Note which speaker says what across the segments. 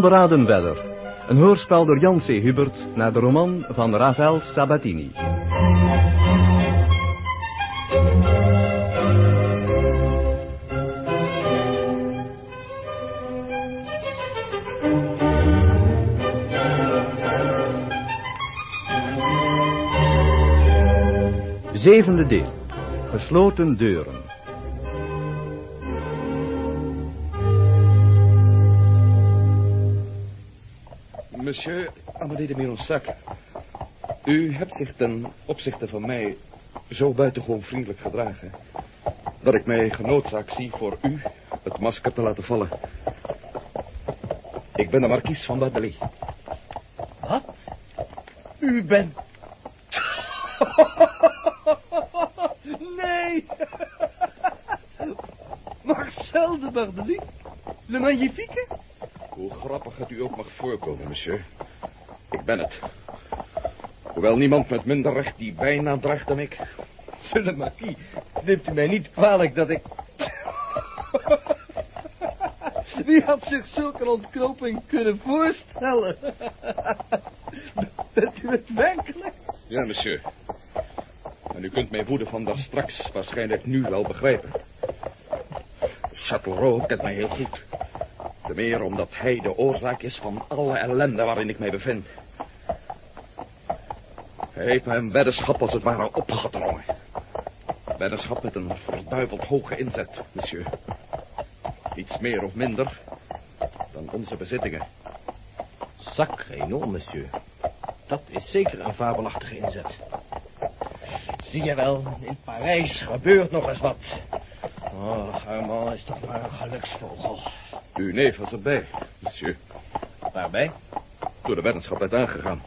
Speaker 1: De Onberaden Wedder. Een hoorspel door Jan C. Hubert naar de roman van Rafael Sabatini. Zevende deel. Gesloten deuren.
Speaker 2: Monsieur Amadé de Mironsac, u hebt zich ten opzichte van mij zo buitengewoon vriendelijk gedragen... dat ik mij genoodzaakt zie voor u het masker te laten vallen. Ik ben de markies van Badelie.
Speaker 3: Wat? U bent... nee! Marcel de Bardelie? Le Magnifique?
Speaker 2: Hoe grappig het u ook mag voorkomen, monsieur. Hoewel niemand met minder recht die bijnaam draagt dan ik.
Speaker 3: Le Marquis, neemt u mij niet kwalijk dat ik... Wie had zich zulke ontknoping kunnen voorstellen? Bent u het werkelijk?
Speaker 2: Ja, monsieur. En u kunt mijn woede van daar straks waarschijnlijk nu wel begrijpen. Châtelrault kent mij heel goed. Te meer omdat hij de oorzaak is van alle ellende waarin ik mij bevind. Hij heeft me een weddenschap als het ware opgedrongen. Weddenschap met een verduiveld hoge inzet, monsieur. Niets meer of minder dan onze bezittingen.
Speaker 3: Sacré non, monsieur. Dat is zeker een fabelachtige inzet. Zie je wel, in Parijs gebeurt nog eens wat. Oh, Armand is toch maar een geluksvogel.
Speaker 2: Uw neef was erbij, monsieur.
Speaker 3: Waarbij?
Speaker 2: Toen de weddenschap werd aangegaan.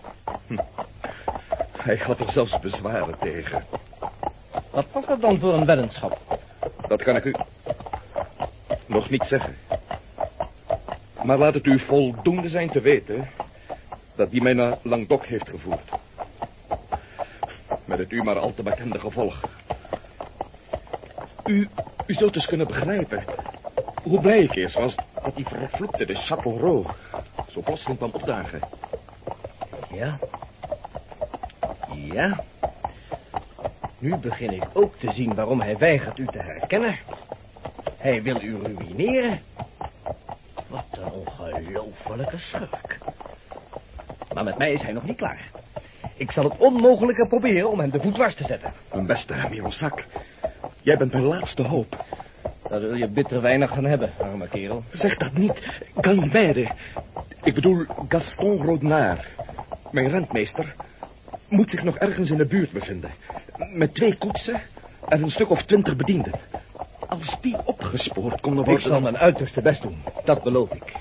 Speaker 2: Hij had er zelfs bezwaren tegen.
Speaker 3: Wat was dat dan voor een weddenschap?
Speaker 2: Dat kan ik u nog niet zeggen. Maar laat het u voldoende zijn te weten dat die mij naar Languedoc heeft gevoerd. Met het u maar al te bekende gevolg. U, u zult dus kunnen begrijpen hoe blij ik eerst was dat die vervloekte de Châtelrault zo plotseling kwam opdagen.
Speaker 3: Ja. Ja. Nu begin ik ook te zien waarom hij weigert u te herkennen. Hij wil u ruïneren. Wat een ongelofelijke schurk. Maar met mij is hij nog niet klaar. Ik zal het onmogelijke proberen om hem de voet dwars te zetten.
Speaker 2: Mijn beste Mironsac, jij bent mijn laatste hoop.
Speaker 3: Daar zul je bitter weinig gaan hebben, arme kerel.
Speaker 2: Zeg dat niet. Galberde. Ik bedoel Gaston Rodnard. Mijn rentmeester moet zich nog ergens in de buurt bevinden. Met twee koetsen en een stuk of twintig bedienden. Als die opgespoord konden worden...
Speaker 3: Ik zal mijn uiterste best doen, dat beloof ik.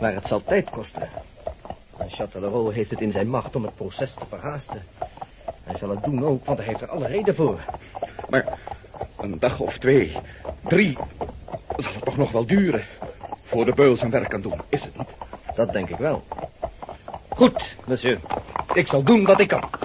Speaker 3: Maar het zal tijd kosten. En Châtellerault heeft het in zijn macht om het proces te verhaasten. Hij zal het doen ook, want hij heeft er alle reden voor.
Speaker 2: Maar een dag of twee, drie, zal het toch nog wel duren... voor de beul zijn werk kan doen, is het niet?
Speaker 3: Dat denk ik wel. Goed, monsieur. Ik zal doen wat ik kan.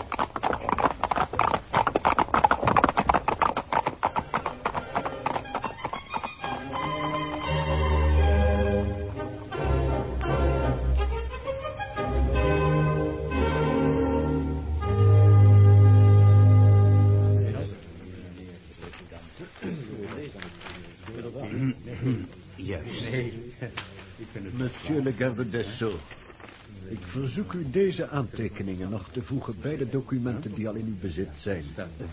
Speaker 4: Deze aantekeningen nog te voegen bij de documenten die al in uw bezit zijn.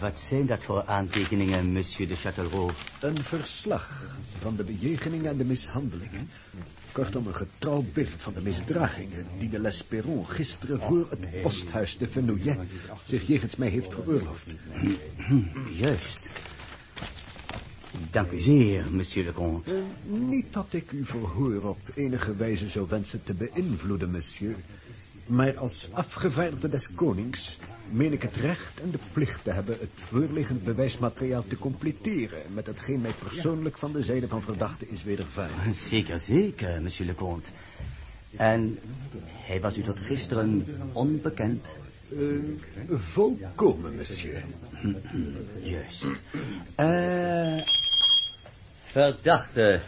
Speaker 5: Wat zijn dat voor aantekeningen, monsieur de Châtellerault?
Speaker 4: Een verslag van de bejegeningen en de mishandelingen. Kortom, een getrouw beeld van de misdragingen die de L'Esperon gisteren voor het posthuis de Fenouillet zich jegens mij heeft veroorloofd.
Speaker 5: Juist. Dank u zeer, monsieur le comte.
Speaker 4: Eh, niet dat ik uw verhoor op enige wijze zou wensen te beïnvloeden, monsieur. Maar als afgevaardigde des konings meen ik het recht en de plicht te hebben het voorliggend bewijsmateriaal te completeren met hetgeen mij persoonlijk van de zijde van verdachte is wedervaren.
Speaker 5: Zeker, zeker, monsieur le comte. En hij was u tot gisteren onbekend?
Speaker 4: Uh, volkomen, monsieur.
Speaker 5: Juist. Eh... Verdachte.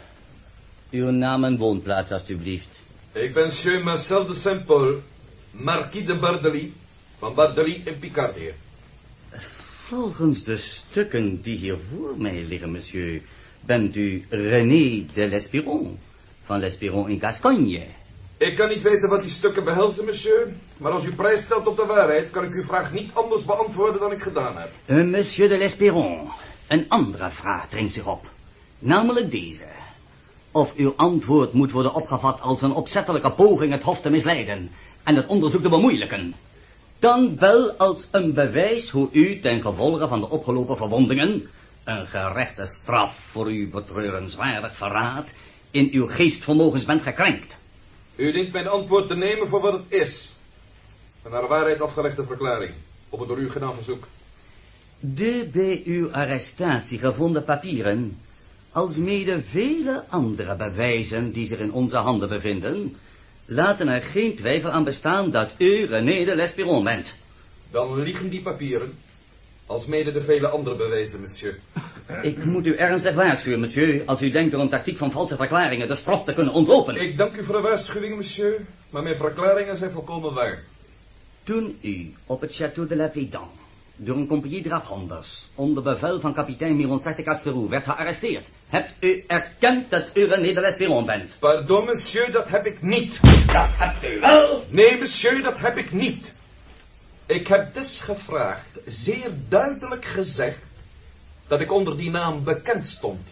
Speaker 5: Uw naam en woonplaats, alstublieft.
Speaker 2: Ik ben Monsieur Marcel de Saint-Paul, Marquis de Bardely, van Bardely in Picardie.
Speaker 5: Volgens de stukken die hier voor mij liggen, monsieur, bent u René de L'Espiron, van L'Espiron in Gascogne.
Speaker 2: Ik kan niet weten wat die stukken behelzen, monsieur, maar als u prijs stelt op de waarheid, kan ik uw vraag niet anders beantwoorden dan ik gedaan heb.
Speaker 5: Uh, monsieur de L'Espiron, een andere vraag dringt zich op, namelijk deze. Of uw antwoord moet worden opgevat als een opzettelijke poging het hof te misleiden en het onderzoek te bemoeilijken. Dan wel als een bewijs hoe u ten gevolge van de opgelopen verwondingen een gerechte straf voor uw betreurenswaardig verraad in uw geestvermogens bent gekrenkt.
Speaker 2: U dient mijn antwoord te nemen voor wat het is. Een naar waarheid afgelegde verklaring, op het door u gedaan verzoek.
Speaker 5: De bij uw arrestatie gevonden papieren, alsmede vele andere bewijzen die zich in onze handen bevinden, laten er geen twijfel aan bestaan dat u René de L'Espiron bent.
Speaker 2: Dan liegen die papieren, als mede de vele andere bewijzen, monsieur.
Speaker 5: Ik moet u ernstig waarschuwen, monsieur, als u denkt door een tactiek van valse verklaringen de straf te kunnen ontlopen.
Speaker 2: Ik dank u voor de waarschuwing, monsieur, maar mijn verklaringen zijn volkomen waar.
Speaker 5: Toen u op het Château de la Védan door een compagnie dragonders onder bevel van kapitein Miron de Castelrou werd gearresteerd, hebt u erkend dat u René de L'Espiron bent?
Speaker 2: Pardon, monsieur, dat heb ik niet.
Speaker 5: Dat hebt u wel.
Speaker 2: Nee, monsieur, dat heb ik niet. Ik heb dus gevraagd, zeer duidelijk gezegd, dat ik onder die naam bekend stond.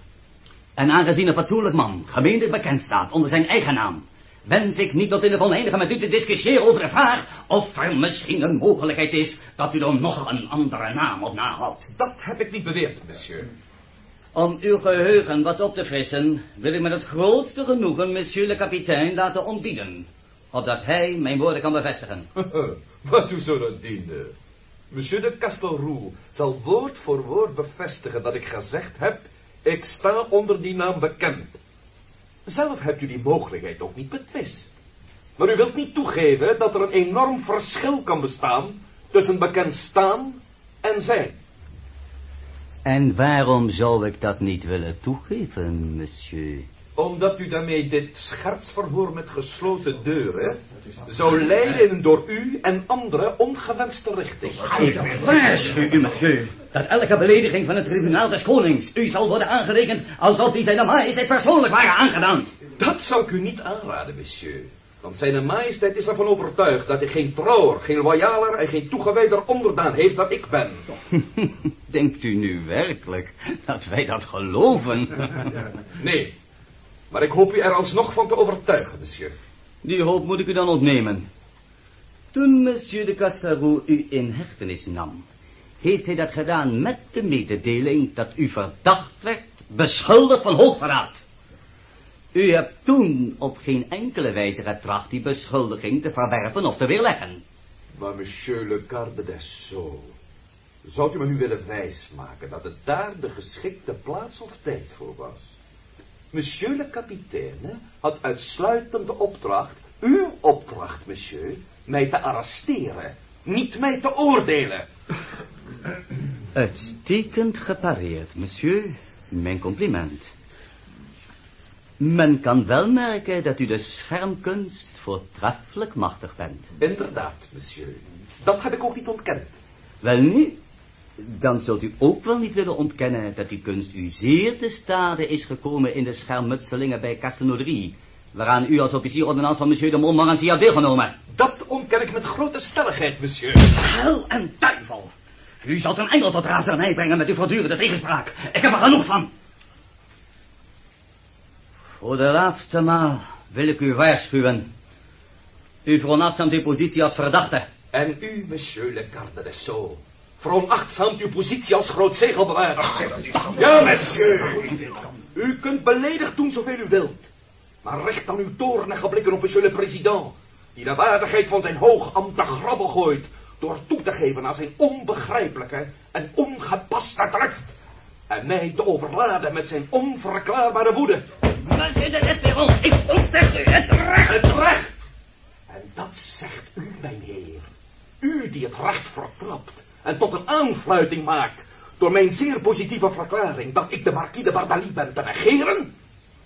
Speaker 5: En aangezien een fatsoenlijk man gemeentlich bekend staat onder zijn eigen naam, wens ik niet tot in het oneindige met u te discussiëren over de vraag of er misschien een mogelijkheid is dat u er nog een andere naam op nahoudt.
Speaker 2: Dat heb ik niet beweerd, monsieur.
Speaker 5: Om uw geheugen wat op te frissen, wil ik met het grootste genoegen monsieur le kapitein laten ontbieden, opdat hij mijn woorden kan bevestigen.
Speaker 2: wat u zo dat diende. Monsieur de Castelroux zal woord voor woord bevestigen dat ik gezegd heb, ik sta onder die naam bekend. Zelf hebt u die mogelijkheid ook niet betwist. Maar u wilt niet toegeven dat er een enorm verschil kan bestaan tussen bekend staan en zijn.
Speaker 5: En waarom zou ik dat niet willen toegeven, monsieur?
Speaker 2: Omdat u daarmee dit schertsverhoor met gesloten deuren zou leiden in een door u en anderen ongewenste richting.
Speaker 5: Ik waarschuw u, monsieur, dat elke belediging van het tribunaal des konings u zal worden aangerekend alsof die zijn majesteit persoonlijk waren aangedaan.
Speaker 2: Dat zou ik u niet aanraden, monsieur. Want zijn majesteit is ervan overtuigd dat hij geen trouwer, geen loyaler en geen toegewijder onderdaan heeft dan ik ben.
Speaker 5: Denkt u nu werkelijk dat wij dat geloven?
Speaker 2: nee, maar ik hoop u er alsnog van te overtuigen, monsieur.
Speaker 5: Die hoop moet ik u dan ontnemen. Toen monsieur de Cassarou u in hechtenis nam, heeft hij dat gedaan met de mededeling dat u verdacht werd, beschuldigd van hoogverraad. U hebt toen op geen enkele wijze getracht die beschuldiging te verwerpen of te weerleggen.
Speaker 2: Maar monsieur le garde des Sceaux, zou u me nu willen wijsmaken dat het daar de geschikte plaats of tijd voor was? Monsieur le capitaine had uitsluitend de opdracht, uw opdracht, monsieur, mij te arresteren, niet mij te oordelen.
Speaker 5: Uitstekend gepareerd, monsieur. Mijn compliment. Men kan wel merken dat u de schermkunst voortreffelijk machtig bent.
Speaker 2: Inderdaad, monsieur. Dat heb ik ook niet ontkend.
Speaker 5: Wel nu, dan zult u ook wel niet willen ontkennen dat die kunst u zeer te stade is gekomen in de schermutselingen bij Castelnaudry, waaraan u als officier ordonnans van monsieur de Montmorency had deelgenomen.
Speaker 2: Dat ontken ik met grote stelligheid, monsieur.
Speaker 5: Hel en duivel! U zult een engel tot razernij brengen met uw voortdurende tegenspraak. Ik heb er genoeg van. Voor de laatste maal wil ik u waarschuwen. U veronachtzaamt uw positie als verdachte.
Speaker 2: En u, monsieur le garde des Sceaux, veronachtzaamt uw positie als groot zegelbewaarder. Ja, monsieur. U kunt beledigd doen zoveel u wilt. Maar richt dan uw toornige blikken op monsieur le président, die de waardigheid van zijn hoog ambt te grabbel gooit, door toe te geven aan zijn onbegrijpelijke en ongepaste drift. En mij te overladen met zijn onverklaarbare woede.
Speaker 5: Monsieur de L'Espéron, ik ontzeg u het recht.
Speaker 2: Het recht! En dat zegt u, mijn heer. U die het recht vertrapt en tot een aanfluiting maakt door mijn zeer positieve verklaring dat ik de marquis de Bardalie ben te negeren?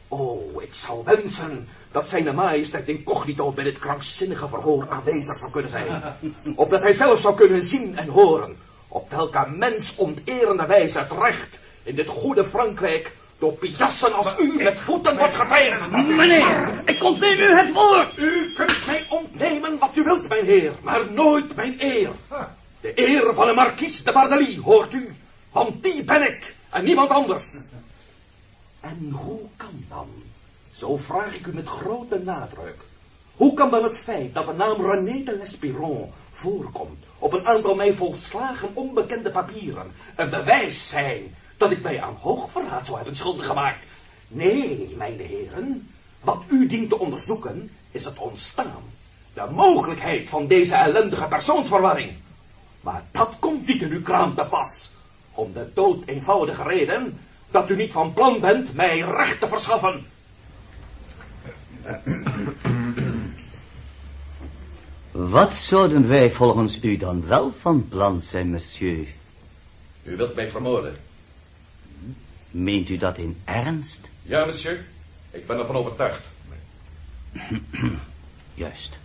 Speaker 2: Oh, ik zou wensen dat zijn majesteit incognito bij dit krankzinnige verhoor aanwezig zou kunnen zijn. Of dat hij zelf zou kunnen zien en horen op welke mensonterende wijze het recht in dit goede Frankrijk door piassen als u met voeten wordt getreden.
Speaker 5: Meneer, ik ontneem u het woord.
Speaker 2: U kunt mij ontnemen wat u wilt, mijn heer, maar nooit mijn eer. De eer van een markies de Bardelie, hoort u, want die ben ik en niemand anders. En hoe kan dan, zo vraag ik u met grote nadruk, hoe kan dan het feit dat de naam René de Lespiron voorkomt op een aantal mij volslagen onbekende papieren een bewijs zijn dat ik mij aan hoogverraad zou hebben schuldig gemaakt? Nee, mijn heren, wat u dient te onderzoeken is het ontstaan, de mogelijkheid van deze ellendige persoonsverwarring. Maar dat komt niet in uw kraam te pas, om de dood eenvoudige reden dat u niet van plan bent mij recht te verschaffen.
Speaker 5: Wat zouden wij volgens u dan wel van plan zijn, monsieur?
Speaker 2: U wilt mij vermoorden.
Speaker 5: Meent u dat in ernst?
Speaker 2: Ja, monsieur. Ik ben ervan overtuigd.
Speaker 5: Juist.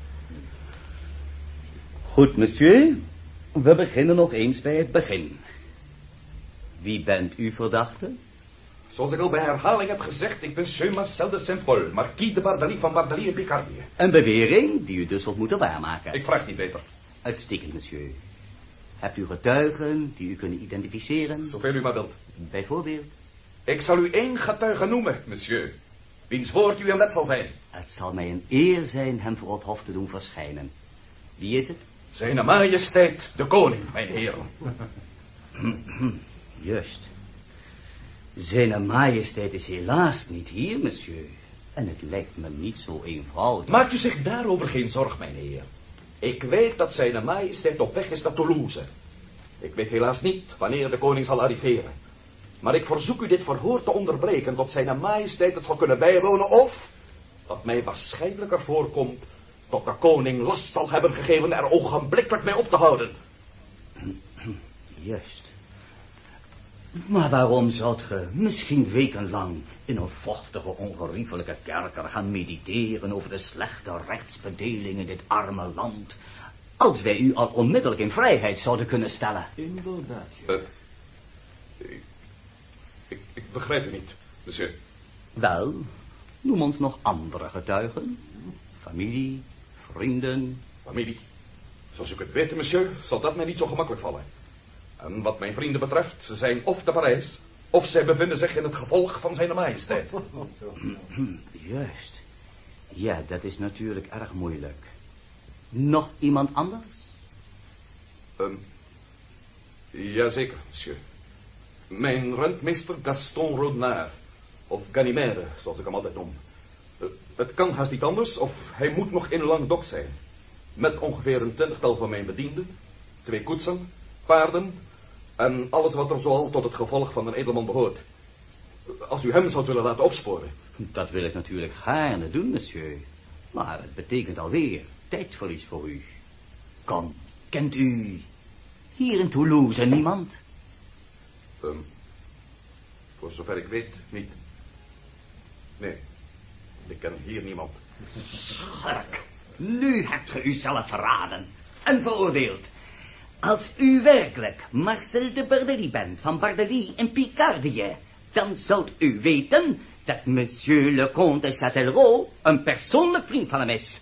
Speaker 5: Goed, monsieur. We beginnen nog eens bij het begin. Wie bent u, verdachte?
Speaker 2: Zoals ik al bij herhaling heb gezegd, ik ben Monsieur Marcel de Saint-Paul, marquis de Bardelie van Bardelie in Picardie.
Speaker 5: Een bewering die u dus zult moeten waarmaken.
Speaker 2: Ik vraag niet beter.
Speaker 5: Uitstekend, monsieur. Hebt u getuigen die u kunnen identificeren?
Speaker 2: Zoveel u maar wilt.
Speaker 5: Bijvoorbeeld?
Speaker 2: Ik zal u één getuige noemen, monsieur. Wiens woord u een wet zal zijn.
Speaker 5: Het zal mij een eer zijn hem voor het hof te doen verschijnen. Wie is het?
Speaker 2: Zijn majesteit de koning, mijn heren.
Speaker 5: Juist. Zijn majesteit is helaas niet hier, monsieur. En het lijkt me niet zo eenvoudig.
Speaker 2: Maakt u zich daarover geen zorg, mijn heer. Ik weet dat zijn majesteit op weg is naar Toulouse. Ik weet helaas niet wanneer de koning zal arriveren. Maar ik verzoek u dit verhoor te onderbreken tot zijn majesteit het zal kunnen bijwonen of, wat mij waarschijnlijker voorkomt, tot de koning last zal hebben gegeven er ogenblikkelijk mee op te houden.
Speaker 5: Juist. Maar waarom zoudt ge misschien wekenlang in een vochtige, ongeriefelijke kerker gaan mediteren over de slechte rechtsbedeling in dit arme land, als wij u al onmiddellijk in vrijheid zouden kunnen stellen?
Speaker 4: Inderdaad,
Speaker 2: Uh, ik, ik, ik begrijp u niet, monsieur.
Speaker 5: Wel, noem ons nog andere getuigen. Familie, vrienden.
Speaker 2: Familie. Zoals u kunt weten, monsieur, zal dat mij niet zo gemakkelijk vallen. En wat mijn vrienden betreft, ze zijn of te Parijs, of zij bevinden zich in het gevolg van zijn majesteit.
Speaker 5: Juist. Ja, dat is natuurlijk erg moeilijk. Nog iemand anders?
Speaker 2: Um, jazeker, monsieur. Mijn rentmeester Gaston Rodinard, of Ganimede, zoals ik hem altijd noem. Uh, het kan haast niet anders, of hij moet nog in Languedoc zijn. Met ongeveer een twintigtal van mijn bedienden, twee koetsen, paarden en alles wat er zoal tot het gevolg van een edelman behoort. Als u hem zou willen laten opsporen.
Speaker 5: Dat wil ik natuurlijk gaarne doen, monsieur. Maar het betekent alweer tijdverlies voor u. Kom, kent u hier in Toulouse niemand?
Speaker 2: Um, voor zover ik weet, niet. Nee, ik ken hier niemand.
Speaker 5: Schurk, nu hebt ge uzelf verraden en veroordeeld. Als u werkelijk Marcel de Bardelie bent van Bardelie in Picardie, dan zult u weten dat monsieur le comte de Châtellerault een persoonlijk vriend van hem is.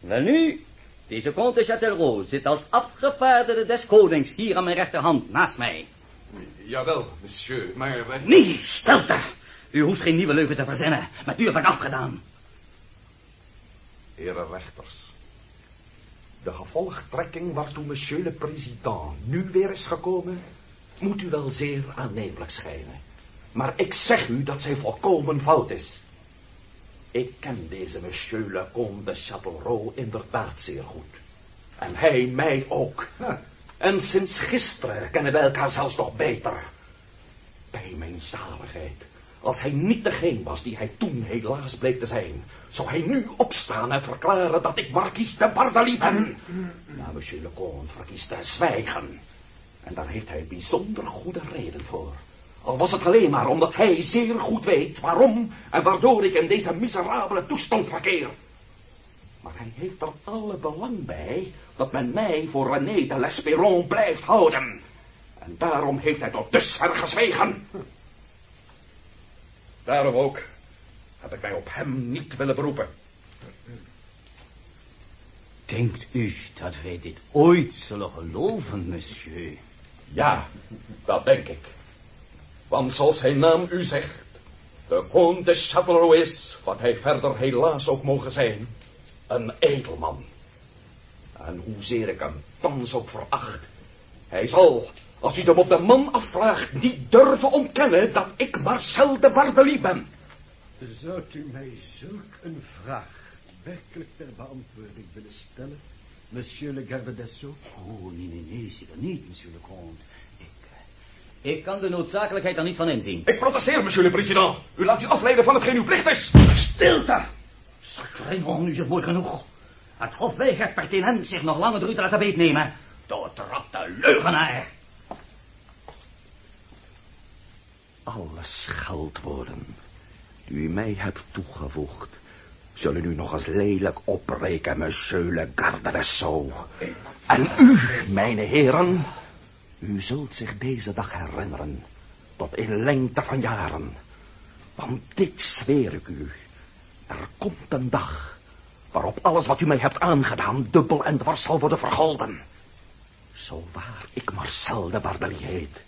Speaker 5: Welnu, deze comte de Châtellerault zit als afgevaardigde des konings hier aan mijn rechterhand naast mij.
Speaker 2: Jawel, monsieur, maar... eh,
Speaker 5: Nee, stilte! U hoeft geen nieuwe leugen te verzinnen. Met u heb ik afgedaan.
Speaker 2: Heren rechters. De gevolgtrekking waartoe monsieur le président nu weer is gekomen, moet u wel zeer aannemelijk schijnen. Maar ik zeg u dat zij volkomen fout is. Ik ken deze monsieur le comte de Châtellerault inderdaad zeer goed. En hij mij ook. En sinds gisteren kennen wij elkaar zelfs nog beter. Bij mijn zaligheid. Als hij niet degene was die hij toen helaas bleek te zijn, zou hij nu opstaan en verklaren dat ik Marquis de Bardelie ben. Maar monsieur le comte verkiest te zwijgen. En daar heeft hij bijzonder goede reden voor. Al was het alleen maar omdat hij zeer goed weet waarom en waardoor ik in deze miserabele toestand verkeer. Maar hij heeft er alle belang bij dat men mij voor René de L'Esperon blijft houden. En daarom heeft hij tot dusver gezwegen. Daarom ook heb ik mij op hem niet willen beroepen.
Speaker 5: Denkt u dat wij dit ooit zullen geloven, monsieur?
Speaker 2: Ja, dat denk ik. Want zoals zijn naam u zegt, de Comte de Châtellerault is, wat hij verder helaas ook mogen zijn, een edelman. En hoezeer ik hem thans ook veracht, hij zal, als u hem op de man afvraagt, niet durven ontkennen dat ik Marcel de Bardelie ben.
Speaker 4: Zou u mij zulk een vraag werkelijk ter beantwoording willen stellen, monsieur le garde des Sceaux?
Speaker 5: Oh, nee, nee, nee, zeker niet, monsieur le comte. Ik, eh, ik kan de noodzakelijkheid er niet van inzien.
Speaker 2: Ik protesteer, monsieur le président. U laat u afleiden van hetgeen uw plicht is. Stilte!
Speaker 5: Sacrément, nu is het mooi genoeg. Het Hof weigert pertinent zich nog langer door u te laten beetnemen. Doortrapte leugenaar.
Speaker 2: Alle scheldwoorden die u mij hebt toegevoegd, zullen u nog eens lelijk opbreken, monsieur le garde. En u, mijn heren, u zult zich deze dag herinneren, tot in lengte van jaren. Want dit zweer ik u, er komt een dag waarop alles wat u mij hebt aangedaan dubbel en dwars zal worden vergolden. Zo waar ik Marcel de Barbelie heet,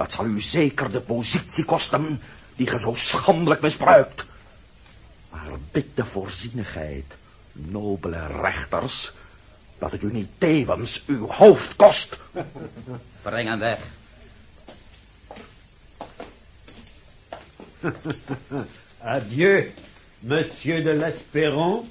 Speaker 2: dat zal u zeker de positie kosten die ge zo schandelijk misbruikt. Maar bid de voorzienigheid, nobele rechters, dat het u niet tevens uw hoofd kost.
Speaker 5: Breng hem weg.
Speaker 4: Adieu, monsieur de l'Esperon.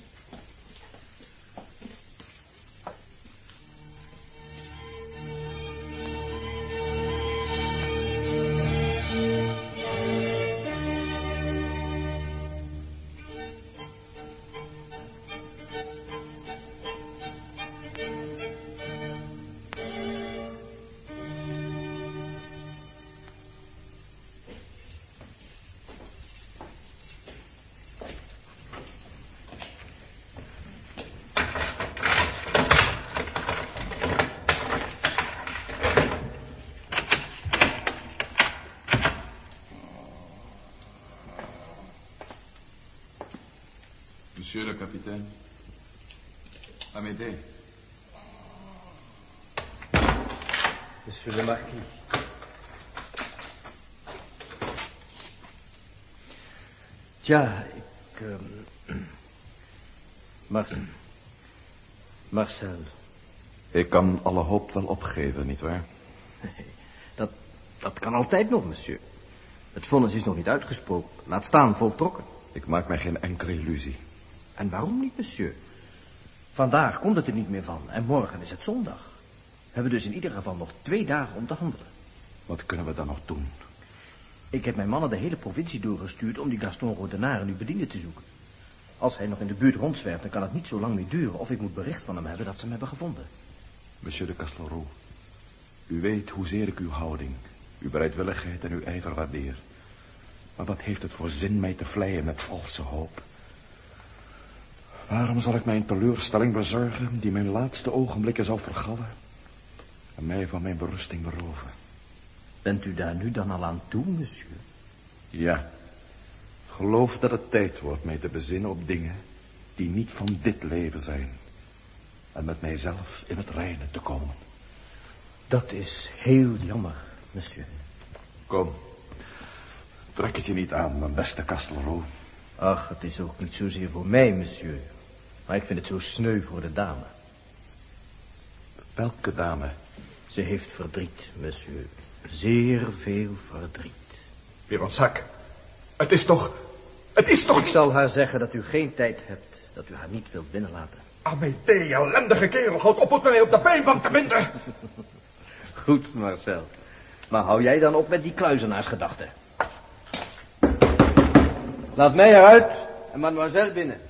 Speaker 6: Capitaine. Amédée.
Speaker 3: Monsieur le marquis. Tja, ik... Mar Marcel,
Speaker 6: Ik kan alle hoop wel opgeven, nietwaar?
Speaker 3: dat, dat kan altijd nog, monsieur. Het vonnis is nog niet uitgesproken. Laat staan voltrokken.
Speaker 6: Ik maak mij geen enkele illusie.
Speaker 3: En waarom niet, monsieur? Vandaag komt het er niet meer van en morgen is het zondag. We hebben dus in ieder geval nog twee dagen om te handelen.
Speaker 6: Wat kunnen we dan nog doen?
Speaker 3: Ik heb mijn mannen de hele provincie doorgestuurd om die Gaston Rodenaar en uw bediende te zoeken. Als hij nog in de buurt rondzwerft, dan kan het niet zo lang meer duren of ik moet bericht van hem hebben dat ze hem hebben gevonden.
Speaker 6: Monsieur de Castelroux. U weet hoezeer ik uw houding, uw bereidwilligheid en uw ijver waardeer. Maar wat heeft het voor zin mij te vleien met valse hoop? Waarom zal ik mij een teleurstelling bezorgen die mijn laatste ogenblikken zal vergallen en mij van mijn berusting beroven?
Speaker 3: Bent u daar nu dan al aan toe, monsieur?
Speaker 6: Ja. Geloof dat het tijd wordt mij te bezinnen op dingen die niet van dit leven zijn. En met mijzelf in het reine te komen.
Speaker 3: Dat is heel jammer, monsieur.
Speaker 6: Kom. Trek het je niet aan, mijn beste Castelro.
Speaker 3: Ach, het is ook niet zozeer voor mij, monsieur. Maar ik vind het zo sneu voor de dame.
Speaker 6: Welke dame?
Speaker 3: Ze heeft verdriet, monsieur. Zeer veel verdriet.
Speaker 2: Pironsac, het is toch... Het is toch...
Speaker 3: Ik zal haar zeggen dat u geen tijd hebt, dat u haar niet wilt binnenlaten.
Speaker 2: Amédée, ellendige kerel, houd op met mij op de pijnbank te binden.
Speaker 3: Goed, Marcel. Maar hou jij dan op met die kluizenaarsgedachten. Laat mij eruit en mademoiselle binnen.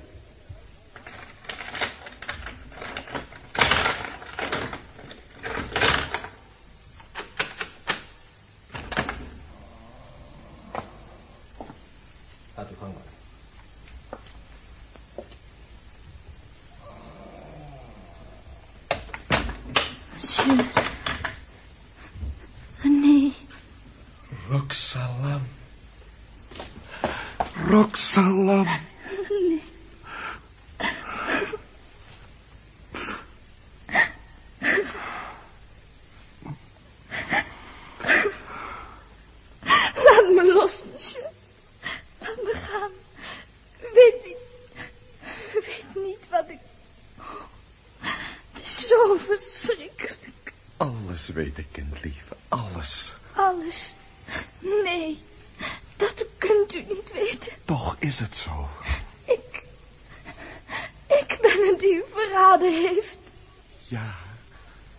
Speaker 2: Roxalan.
Speaker 7: Nee. Laat me los, monsieur. Laat me gaan. U weet niet... U weet niet wat ik... Het is zo verschrikkelijk.
Speaker 2: Alles weet ik, kindlief. Alles.
Speaker 7: Alles. Nee, dat kunt u niet weten.
Speaker 2: Toch is het zo.
Speaker 7: Ik... Ik ben het die u verraden heeft.
Speaker 2: Ja,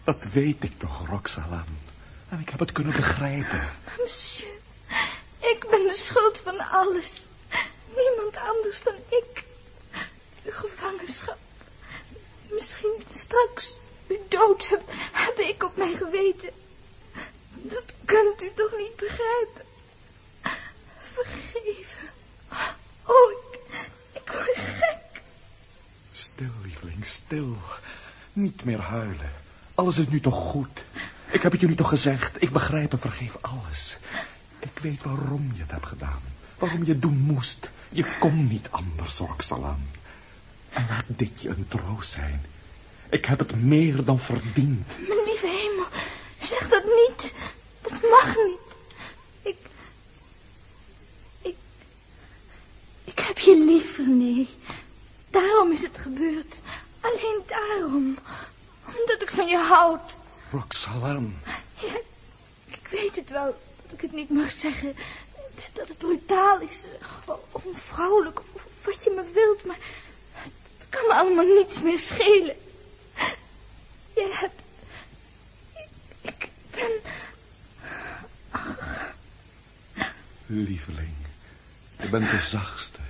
Speaker 2: dat weet ik toch, Roxalan. En ik heb het kunnen begrijpen.
Speaker 7: Monsieur, ik ben de schuld van alles. Niemand anders dan ik. Uw gevangenschap. Misschien straks uw dood heb, heb ik op mijn geweten. Dat kunt u toch niet begrijpen? Vergeven. Oh, ik, ik word gek.
Speaker 2: Stil, lieveling, stil. Niet meer huilen. Alles is nu toch goed. Ik heb het jullie toch gezegd. Ik begrijp en vergeef alles. Ik weet waarom je het hebt gedaan. Waarom je het doen moest. Je kon niet anders, Roxalan. En laat dit je een troost zijn. Ik heb het meer dan verdiend.
Speaker 7: Mijn lieve hemel, zeg dat niet. Dat mag niet. Ik... Ik... Ik heb je lief, René. Daarom is het gebeurd. Alleen daarom. Je houd.
Speaker 2: Roxalan.
Speaker 7: Ja, ik weet het wel dat ik het niet mag zeggen. Dat het brutaal is. Of onvrouwelijk. Of wat je me wilt. Maar het kan me allemaal niets meer schelen. Jij hebt... Ik, ik ben... Ach,
Speaker 2: Lieveling, je bent de zachtste,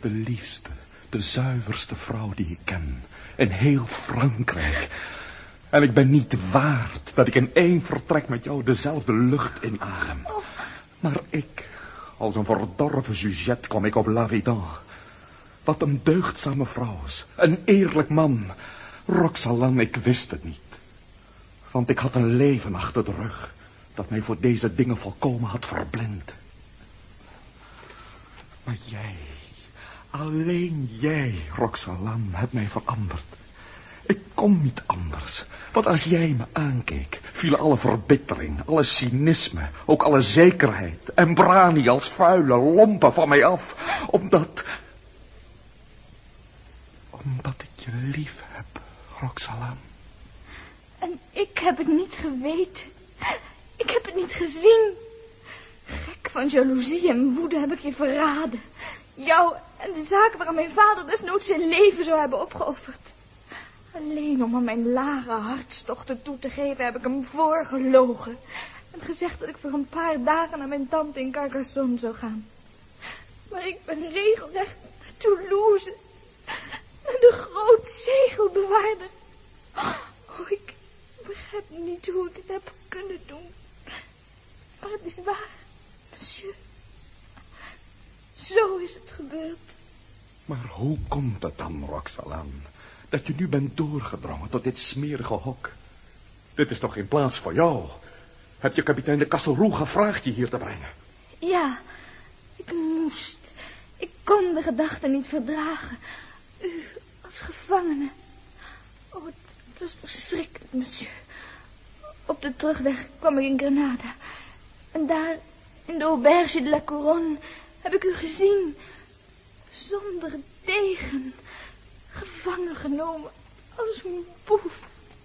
Speaker 2: de liefste, de zuiverste vrouw die ik ken. In heel Frankrijk. En ik ben niet waard dat ik in één vertrek met jou dezelfde lucht inadem. Maar ik, als een verdorven sujet, kwam ik op La Vidan. Wat een deugdzame vrouw is. Een eerlijk man. Roxalan, ik wist het niet. Want ik had een leven achter de rug dat mij voor deze dingen volkomen had verblind. Maar jij, alleen jij, Roxalan, hebt mij veranderd. Kon niet anders. Want als jij me aankeek, viel alle verbittering, alle cynisme, ook alle zekerheid en brani als vuile lompen van mij af. Omdat... Omdat ik je lief heb, Roxalan.
Speaker 7: en ik heb het niet geweten. Ik heb het niet gezien. Gek van jaloezie en woede heb ik je verraden. Jou en de zaken waaraan mijn vader desnoods zijn leven zou hebben opgeofferd. Alleen om aan mijn lage hartstochten toe te geven heb ik hem voorgelogen. En gezegd dat ik voor een paar dagen naar mijn tante in Carcassonne zou gaan. Maar ik ben regelrecht naar Toulouse. Naar de groot zegelbewaarder. Oh, ik begrijp niet hoe ik het heb kunnen doen. Maar het is waar, monsieur. Zo is het gebeurd.
Speaker 2: Maar hoe komt het dan, Roxalan, dat je nu bent doorgedrongen tot dit smerige hok? Dit is toch geen plaats voor jou? Heb je kapitein de Castelroe gevraagd je hier te brengen?
Speaker 7: Ja, ik moest. Ik kon de gedachte niet verdragen. U als gevangene. Oh, het was verschrikkelijk, monsieur. Op de terugweg kwam ik in Granada. En daar, in de auberge de la Couronne, heb ik u gezien. Zonder degen. Gevangen genomen als een boef.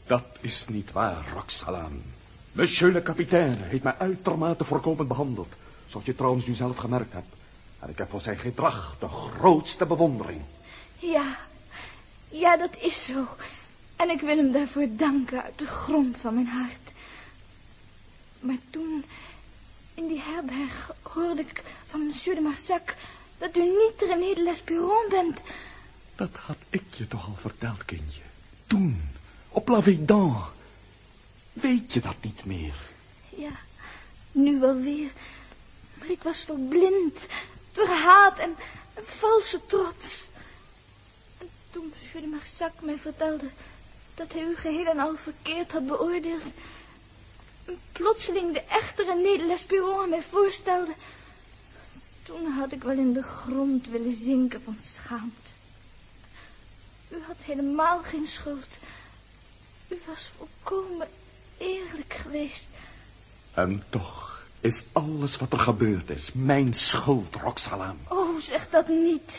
Speaker 2: Dat is niet waar, Roxalan. Monsieur le capitaine heeft mij uitermate voorkomend behandeld. Zoals je trouwens nu zelf gemerkt hebt. En ik heb voor zijn gedrag de grootste bewondering.
Speaker 7: Ja, ja, dat is zo. En ik wil hem daarvoor danken uit de grond van mijn hart. Maar toen, in die herberg, hoorde ik van monsieur de Marsac dat u niet René de Lespiron bent.
Speaker 2: Dat had ik je toch al verteld, kindje. Toen, op La Védan. Weet je dat niet meer?
Speaker 7: Ja, nu wel weer. Maar ik was verblind door haat en, valse trots. En toen monsieur de Marsac mij vertelde dat hij u geheel en al verkeerd had beoordeeld... en plotseling de echte René Lespiron aan mij voorstelde... Toen had ik wel in de grond willen zinken van schaamte. U had helemaal geen schuld. U was volkomen eerlijk geweest.
Speaker 2: En toch is alles wat er gebeurd is mijn schuld, Roxalaan.
Speaker 7: Oh, zeg dat niet.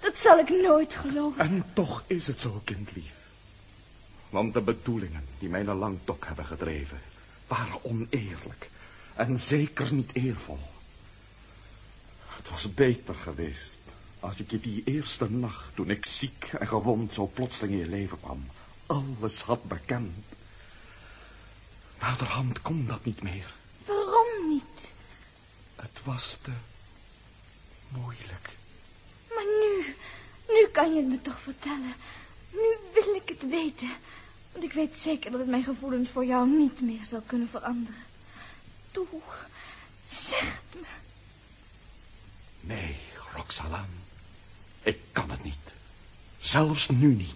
Speaker 7: Dat zal ik nooit geloven.
Speaker 2: En toch is het zo, kindlief. Want de bedoelingen die mij naar Langdok hebben gedreven... waren oneerlijk en zeker niet eervol. Het was beter geweest als ik je die eerste nacht, toen ik ziek en gewond zo plotseling in je leven kwam, alles had bekend. Naderhand kon dat niet meer.
Speaker 7: Waarom niet?
Speaker 2: Het was te moeilijk.
Speaker 7: Maar nu, nu kan je het me toch vertellen. Nu wil ik het weten. Want ik weet zeker dat het mijn gevoelens voor jou niet meer zal kunnen veranderen. Toe, zeg het me.
Speaker 2: Nee, Roxalaan. Ik kan het niet. Zelfs nu niet.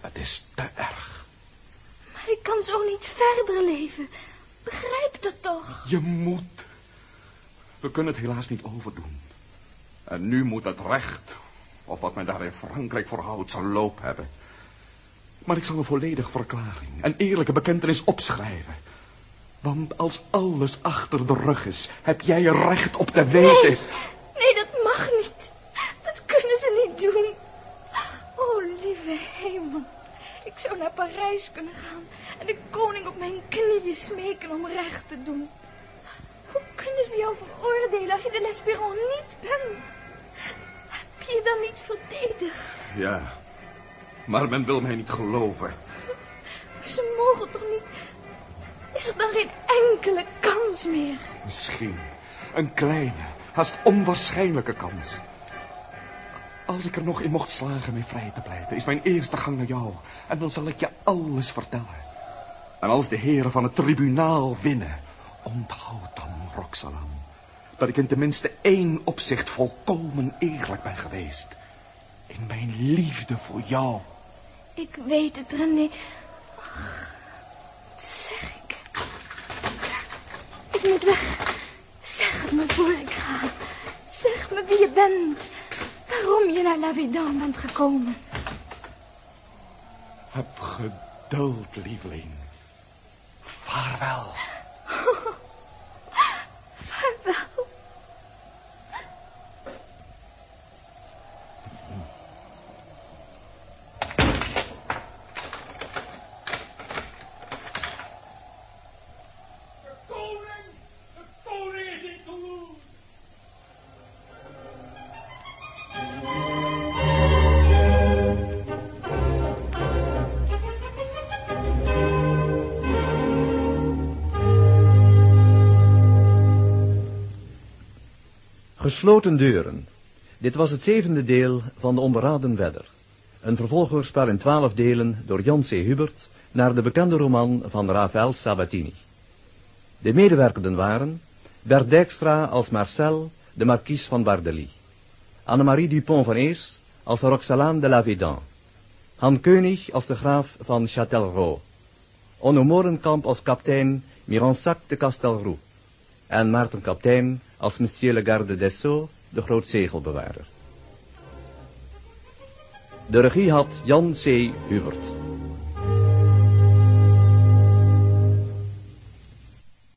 Speaker 2: Het is te erg.
Speaker 7: Maar ik kan zo niet verder leven. Begrijp dat toch?
Speaker 2: Je moet. We kunnen het helaas niet overdoen. En nu moet het recht, of wat men daar in Frankrijk voor houdt, zijn loop hebben. Maar ik zal een volledige verklaring, een eerlijke bekentenis opschrijven. Want als alles achter de rug is, heb jij er recht op te weten.
Speaker 7: Nee, nee. Dat kunnen ze niet doen. Oh, lieve hemel. Ik zou naar Parijs kunnen gaan en de koning op mijn knieën smeken om recht te doen. Hoe kunnen ze jou veroordelen als je de L'Espéron niet bent? Heb je je dan niet verdedigd?
Speaker 2: Ja, maar men wil mij niet geloven.
Speaker 7: Maar ze mogen toch niet... Is er dan geen enkele kans meer?
Speaker 2: Misschien een kleine, haast onwaarschijnlijke kans. Als ik er nog in mocht slagen mij vrij te pleiten, is mijn eerste gang naar jou. En dan zal ik je alles vertellen. En als de heren van het tribunaal winnen, onthoud dan, Roxalan, dat ik in tenminste één opzicht volkomen eerlijk ben geweest. In mijn liefde voor jou.
Speaker 7: Ik weet het, René. Ach, wat zeg ik? Ik moet weg. Zeg het me voor ik ga. Zeg me wie je bent. Waarom je naar La Védan bent gekomen.
Speaker 2: Heb geduld, lieveling. Vaarwel.
Speaker 7: Vaarwel.
Speaker 1: Gesloten deuren. Dit was het zevende deel van de Onberaden Wedder. Een vervolghoorspel in twaalf delen door Jan C. Hubert naar de bekende roman van Raphaël Sabatini. De medewerkenden waren Bert Dijkstra als Marcel, de marquise van Bardelly. Annemarie Dupont van Ees als Roxalane de la Védan. Han Keunig als de graaf van Châtelrault. Onno Morenkamp als kapitein Miransac de Castelroux. En Maarten Kaptein als monsieur le garde de grootzegelbewaarder. De regie had Jan C. Hubert.